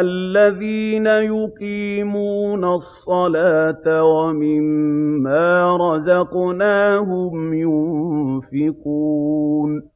الَّذِينَ يُقِيمُونَ الصَّلَاةَ وَمِمَّا رَزَقْنَاهُمْ يُنفِقُونَ.